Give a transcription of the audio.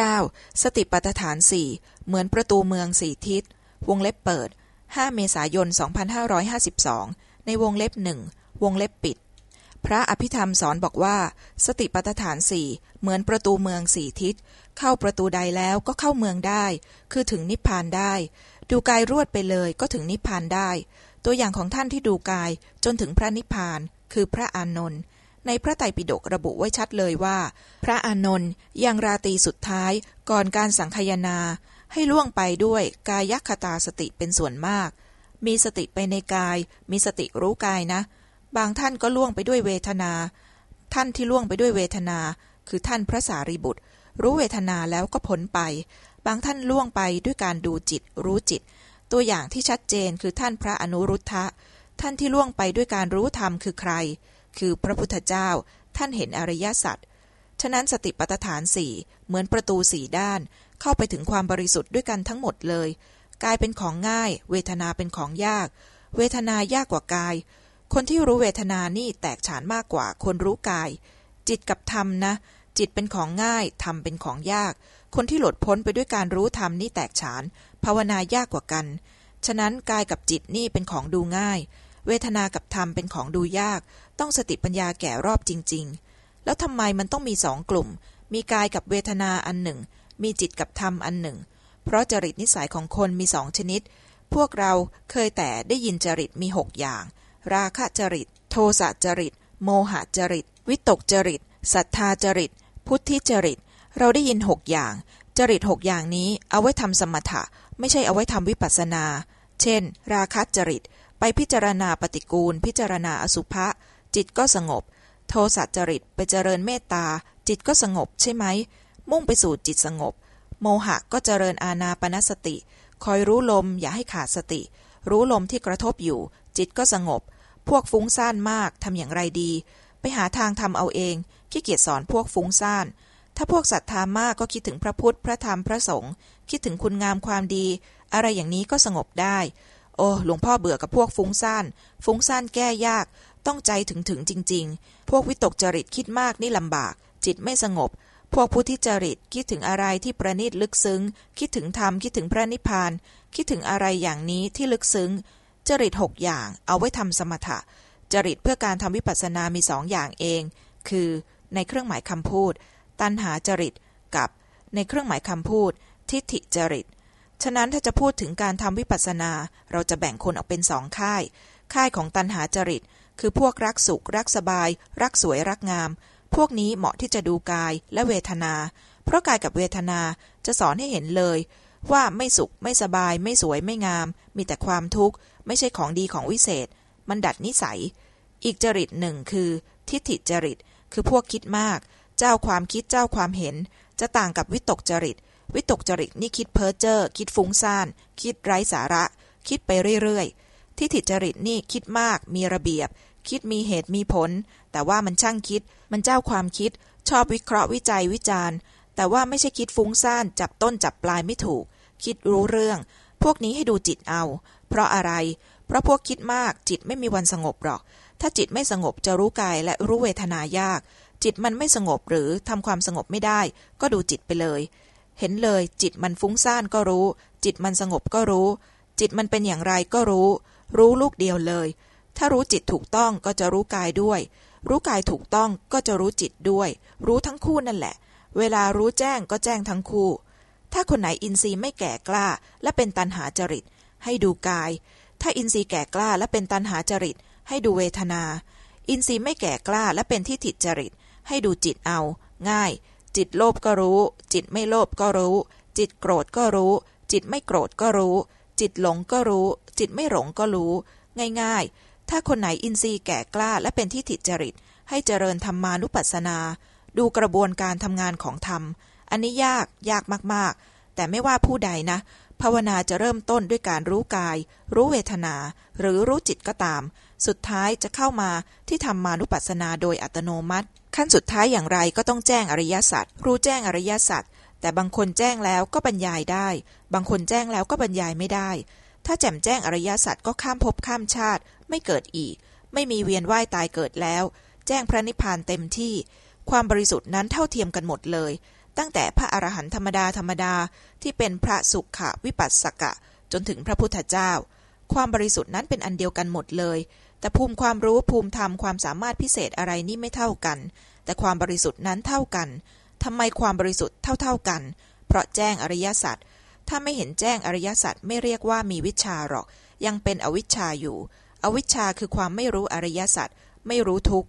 9. สติปัฏฐานสี่เหมือนประตูเมืองสี่ทิศ วงเล็บเปิด 5 เมษายน 2552 ในวงเล็บหนึ่งวงเล็บปิด พระอภิธรรมสอนบอกว่า สติปัฏฐานสี่เหมือนประตูเมืองสี่ทิศ เข้าประตูใดแล้วก็เข้าเมืองได้ คือถึงนิพพานได้ ดูกายรวดไปเลยก็ถึงนิพพานได้ ตัวอย่างของท่านที่ดูกายจนถึงพระนิพพาน คือพระอานนท์ ในพระไตรปิฎกระบุไว้ชัดเลยว่า พระอานนท์ยังราตรีสุดท้ายก่อนการสังคยนา ให้ล่วงไปด้วยกายคตาสติเป็นส่วนมาก มีสติไปในกาย มีสติรู้กายนะ บางท่านก็ล่วงไปด้วยเวทนา ท่านที่ล่วงไปด้วยเวทนา คือท่านพระสารีบุตร รู้เวทนาแล้วก็พ้นไป บางท่านล่วงไปด้วยการดูจิต รู้จิต ตัวอย่างที่ชัดเจนคือท่านพระอนุรุทธะท่านที่ล่วงไปด้วยการรู้ธรรมคือใคร คือพระพุทธเจ้า ท่านเห็นอริยสัจ ฉะนั้นสติปัฏฐานสี่เหมือนประตูสี่ด้าน เข้าไปถึงความบริสุทธิ์ด้วยกันทั้งหมดเลย กายเป็นของง่าย เวทนาเป็นของยาก เวทนายากกว่ากาย คนที่รู้เวทนานี่แตกฉานมากกว่าคนรู้กาย จิตกับธรรมนะ จิตเป็นของง่าย ธรรมเป็นของยาก คนที่หลุดพ้นไปด้วยการรู้ธรรมนี่แตกฉาน ภาวนายากกว่ากัน ฉะนั้นกายกับจิตนี่เป็นของดูง่าย เวทนากับธรรมเป็นของดูยาก ต้องสติปัญญาแก่รอบจริง ๆ แล้วทำไมมันต้องมีสองกลุ่ม มีกายกับเวทนาอันหนึ่ง มีจิตกับธรรมอันหนึ่ง เพราะจริตนิสัยของคนมีสองชนิด พวกเราเคยแต่ได้ยินจริตมีหกอย่าง ราคะจริต โทสะจริต โมหะจริต วิตกจริตศรัทธาจริต พุทธิจริต เราได้ยินหกอย่าง จริตหกอย่างนี้เอาไว้ทำสมถะ ไม่ใช่เอาไว้ทำวิปัสสนา เช่น ราคะจริต ไปพิจารณาปฏิกูล พิจารณาอสุภะจิตก็สงบ โทสัจริตไปเจริญเมตตา จิตก็สงบใช่ไหม มุ่งไปสู่จิตสงบ โมหะก็เจริญอาณาปณสติ คอยรู้ลมอย่าให้ขาดสติ รู้ลมที่กระทบอยู่ จิตก็สงบ พวกฟุ้งซ่านมากทำอย่างไรดี ไปหาทางทำเอาเองขี้เกียจสอนพวกฟุ้งซ่านถ้าพวกศรัทธามากก็คิดถึงพระพุทธ พระธรรม พระสงฆ์ คิดถึงคุณงามความดี อะไรอย่างนี้ก็สงบได้ โอ้หลวงพ่อเบื่อกับพวกฟุ้งซ่าน ฟุ้งซ่านแก้ยาก ต้องใจถึงถึงจริง ๆ พวกวิตกจริตคิดมากนี่ลำบาก จิตไม่สงบ พวกผู้ที่จริตคิดถึงอะไรที่ประณีตลึกซึ้ง คิดถึงธรรมคิดถึงพระนิพพาน คิดถึงอะไรอย่างนี้ที่ลึกซึ้ง จริตหกอย่าง เอาไว้ทำสมถะ จริตเพื่อการทำวิปัสสนามีสองอย่างเอง คือ ในเครื่องหมายคำพูด ตัณหาจริตกับในเครื่องหมายคำพูด ทิฏฐิจริต ฉะนั้นถ้าจะพูดถึงการทำวิปัสสนา เราจะแบ่งคนออกเป็นสองค่าย ค่ายของตัณหาจริต คือพวกรักสุข รักสบาย รักสวยรักงาม พวกนี้เหมาะที่จะดูกายและเวทนา เพราะกายกับเวทนาจะสอนให้เห็นเลย ว่าไม่สุขไม่สบาย ไม่สวยไม่งาม มีแต่ความทุกข์ ไม่ใช่ของดีของวิเศษ มันดัดนิสัย อีกจริตหนึ่งคือ ทิฏฐิจริต คือพวกคิดมาก เจ้าความคิดเจ้าความเห็น จะต่างกับวิตกจริต วิตกจริตนี่คิดเพ้อเจ้อคิดฟุ้งซ่าน คิดไร้สาระ คิดไปเรื่อยๆทิฏฐิจริตนี่คิดมาก มีระเบียบ คิดมีเหตุมีผล แต่ว่ามันช่างคิด มันเจ้าความคิด ชอบวิเคราะห์วิจัยวิจารณ์ แต่ว่าไม่ใช่คิดฟุ้งซ่าน จับต้นจับปลายไม่ถูก คิดรู้เรื่อง พวกนี้ให้ดูจิตเอา เพราะอะไร เพราะพวกคิดมากจิตไม่มีวันสงบหรอก ถ้าจิตไม่สงบจะรู้กายและรู้เวทนายากจิตมันไม่สงบหรือทำความสงบไม่ได้ ก็ดูจิตไปเลย เห็นเลย จิตมันฟุ้งซ่านก็รู้ จิตมันสงบก็รู้ จิตมันเป็นอย่างไรก็รู้ รู้ลูกเดียวเลย ถ้ารู้จิตถูกต้องก็จะรู้กายด้วย รู้กายถูกต้องก็จะรู้จิตด้วย รู้ทั้งคู่นั่นแหละ เวลารู้แจ้งก็แจ้งทั้งคู่ ถ้าคนไหนอินทรีย์ไม่แก่กล้า และเป็นตันหาจริต ให้ดูกาย ถ้าอินทรีย์แก่กล้าและเป็นตันหาจริต ให้ดูเวทนา อินทรีย์ไม่แก่กล้าและเป็นที่ถิจริต ให้ดูจิตเอา ง่าย จิตโลภก็รู้ จิตไม่โลภก็รู้ จิตโกรธก็รู้ จิตไม่โกรธก็รู้ จิตหลงก็รู้ จิตไม่หลงก็รู้ ง่ายๆ ถ้าคนไหนอินทรีย์แก่กล้าและเป็นที่ถิจริต ให้เจริญธรรมานุปัสสนา ดูกระบวนการทำงานของธรรม อันนี้ยากยากมากๆ แต่ไม่ว่าผู้ใดนะ ภาวนาจะเริ่มต้นด้วยการรู้กาย รู้เวทนา หรือรู้จิตก็ตาม สุดท้ายจะเข้ามาที่ธรรมานุปัสสนาโดยอัตโนมัติ ขั้นสุดท้ายอย่างไรก็ต้องแจ้งอริยสัจรู้แจ้งอริยสัจแต่บางคนแจ้งแล้วก็บรรยายได้ บางคนแจ้งแล้วก็บรรยายไม่ได้ ถ้าแจ่มแจ้งอริยสัจก็ข้ามภพข้ามชาติ ไม่เกิดอีก ไม่มีเวียนว่ายตายเกิดแล้ว แจ้งพระนิพพานเต็มที่ ความบริสุทธิ์นั้นเท่าเทียมกันหมดเลย ตั้งแต่พระอรหันต์ธรรมดาธรรมดาที่เป็นพระสุขะวิปัสสกะ จนถึงพระพุทธเจ้า ความบริสุทธิ์นั้นเป็นอันเดียวกันหมดเลย แต่ภูมิความรู้ภูมิธรรมความสามารถพิเศษอะไรนี่ไม่เท่ากัน แต่ความบริสุทธิ์นั้นเท่ากันทำไมความบริสุทธิ์เท่าๆกัน เพราะแจ้งอริยสัจถ้าไม่เห็นแจ้งอริยสัจไม่เรียกว่ามีวิชาหรอก ยังเป็นอวิชชาอยู่ อวิชชาคือความไม่รู้อริยสัจไม่รู้ทุกข์